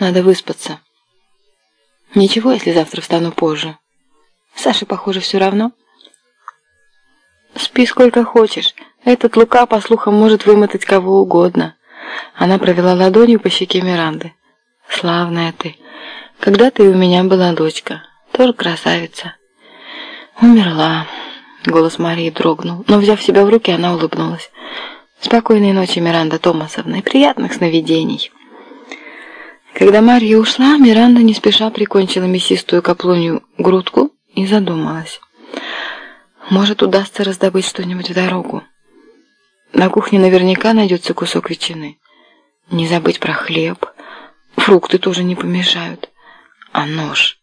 Надо выспаться. Ничего, если завтра встану позже. Саше, похоже, все равно. Спи сколько хочешь. Этот Лука, по слухам, может вымотать кого угодно. Она провела ладонью по щеке Миранды. Славная ты. Когда-то и у меня была дочка. Тоже красавица. Умерла. Голос Марии дрогнул, но, взяв себя в руки, она улыбнулась. Спокойной ночи, Миранда Томасовна, и приятных сновидений. Когда Марья ушла, Миранда не спеша прикончила мясистую каплунью грудку и задумалась. Может, удастся раздобыть что-нибудь в дорогу. На кухне наверняка найдется кусок ветчины. Не забыть про хлеб. Фрукты тоже не помешают. А нож?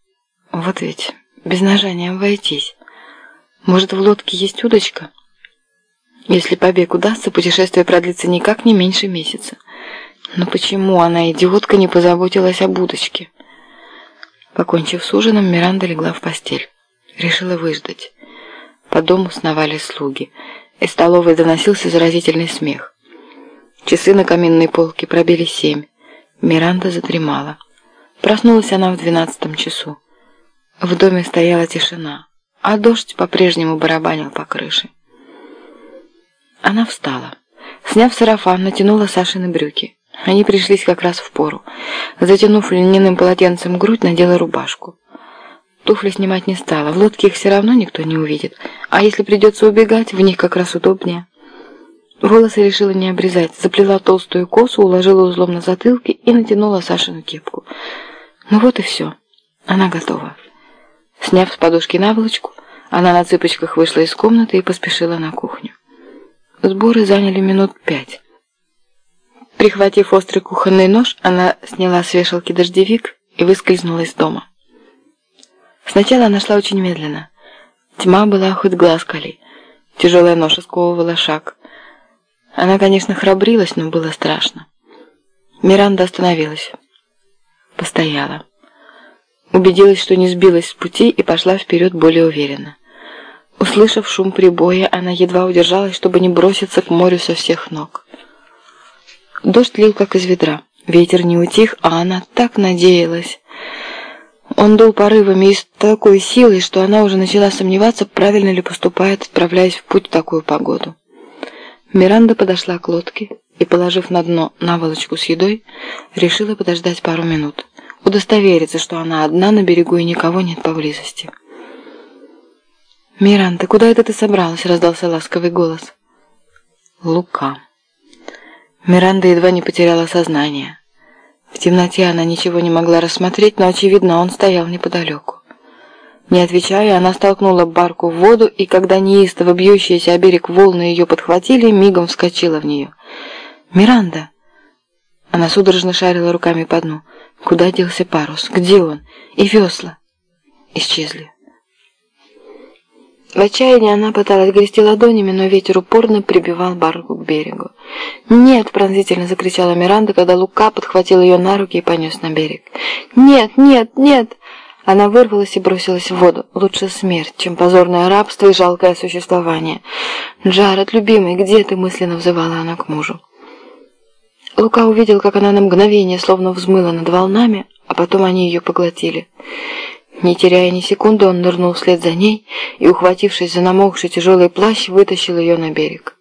Вот ведь без ножа не обойтись. Может, в лодке есть удочка? Если побег удастся, путешествие продлится никак не меньше месяца. Но почему она, идиотка, не позаботилась об удочке? Покончив с ужином, Миранда легла в постель. Решила выждать. По дому сновали слуги. Из столовой доносился заразительный смех. Часы на каминной полке пробили семь. Миранда задремала. Проснулась она в двенадцатом часу. В доме стояла тишина, а дождь по-прежнему барабанил по крыше. Она встала. Сняв сарафан, натянула Сашины брюки. Они пришлись как раз в пору. Затянув льняным полотенцем грудь, надела рубашку. Туфли снимать не стала, в лодке их все равно никто не увидит, а если придется убегать, в них как раз удобнее. Волосы решила не обрезать, заплела толстую косу, уложила узлом на затылке и натянула Сашину кепку. Ну вот и все. Она готова. Сняв с подушки наволочку, она на цыпочках вышла из комнаты и поспешила на кухню. Сборы заняли минут пять. Прихватив острый кухонный нож, она сняла с вешалки дождевик и выскользнула из дома. Сначала она шла очень медленно. Тьма была хоть глаз кали. Тяжелая ноша сковывала шаг. Она, конечно, храбрилась, но было страшно. Миранда остановилась. Постояла. Убедилась, что не сбилась с пути и пошла вперед более уверенно. Услышав шум прибоя, она едва удержалась, чтобы не броситься к морю со всех ног. Дождь лил, как из ведра. Ветер не утих, а она так надеялась. Он дул порывами и с такой силой, что она уже начала сомневаться, правильно ли поступает, отправляясь в путь в такую погоду. Миранда подошла к лодке и, положив на дно наволочку с едой, решила подождать пару минут, удостовериться, что она одна на берегу и никого нет поблизости. «Миранда, куда это ты собралась?» — раздался ласковый голос. «Лука». Миранда едва не потеряла сознание. В темноте она ничего не могла рассмотреть, но, очевидно, он стоял неподалеку. Не отвечая, она столкнула барку в воду, и когда неистово бьющиеся о берег волны ее подхватили, мигом вскочила в нее. «Миранда!» Она судорожно шарила руками по дну. Куда делся парус? Где он? И весла? Исчезли. В отчаянии она пыталась грести ладонями, но ветер упорно прибивал барку к берегу. «Нет!» – пронзительно закричала Миранда, когда Лука подхватил ее на руки и понес на берег. «Нет! Нет! Нет!» Она вырвалась и бросилась в воду. Лучше смерть, чем позорное рабство и жалкое существование. «Джаред, любимый, где ты?» – мысленно взывала она к мужу. Лука увидел, как она на мгновение словно взмыла над волнами, а потом они ее поглотили. Не теряя ни секунды, он нырнул вслед за ней и, ухватившись за намокший тяжелый плащ, вытащил ее на берег.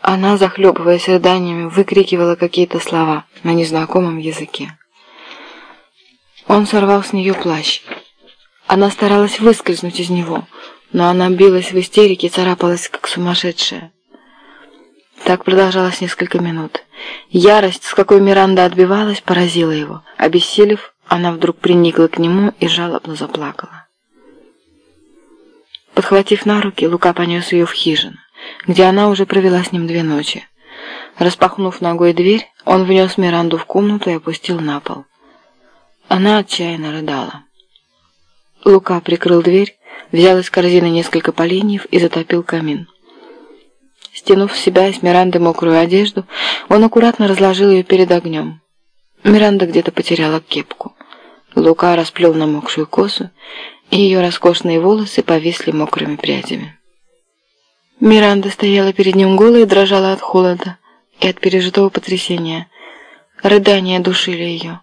Она, захлебываясь рыданиями, выкрикивала какие-то слова на незнакомом языке. Он сорвал с нее плащ. Она старалась выскользнуть из него, но она билась в истерике и царапалась, как сумасшедшая. Так продолжалось несколько минут. Ярость, с какой Миранда отбивалась, поразила его. Обессилев, она вдруг приникла к нему и жалобно заплакала. Подхватив на руки, Лука понес ее в хижину, где она уже провела с ним две ночи. Распахнув ногой дверь, он внес Миранду в комнату и опустил на пол. Она отчаянно рыдала. Лука прикрыл дверь, взял из корзины несколько поленьев и затопил камин. Стянув с себя с Миранды мокрую одежду, он аккуратно разложил ее перед огнем. Миранда где-то потеряла кепку. Лука расплел намокшую косу, и ее роскошные волосы повисли мокрыми прядями. Миранда стояла перед ним голая и дрожала от холода и от пережитого потрясения. Рыдания душили ее.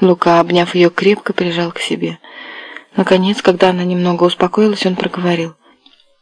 Лука, обняв ее крепко, прижал к себе. Наконец, когда она немного успокоилась, он проговорил.